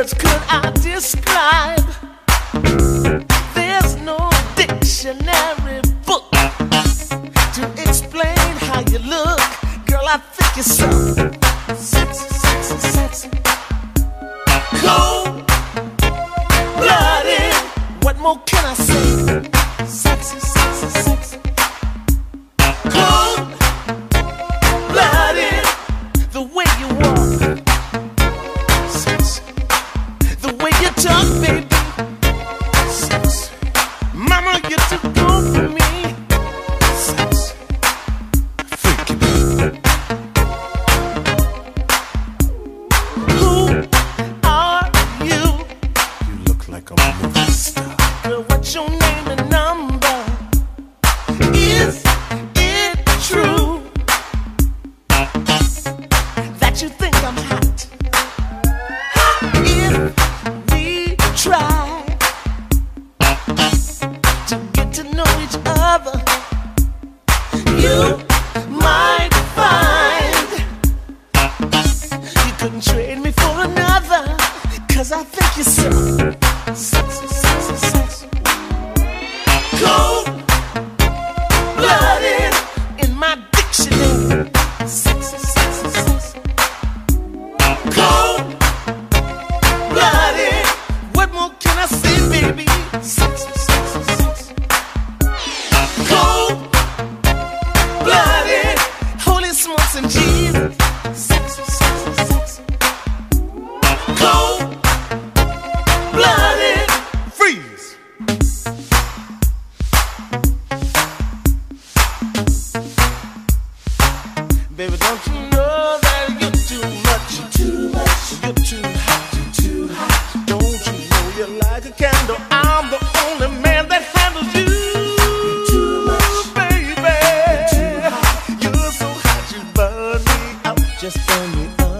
words could I describe? There's no dictionary book to explain how you look. Girl, I think you're so sexy, sexy, sexy. Cold blooded. What more can I say? you might find you couldn't trade me for another cause I think you're so, so, so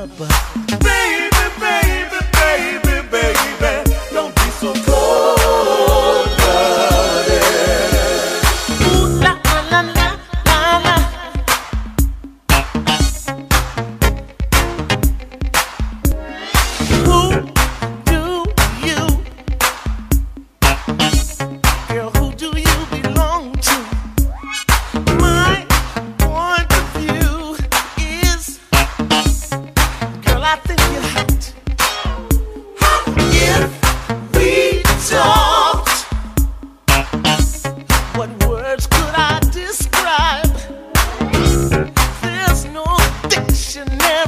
Baby, baby, baby, baby, don't be so cold. Ooh, la la la la.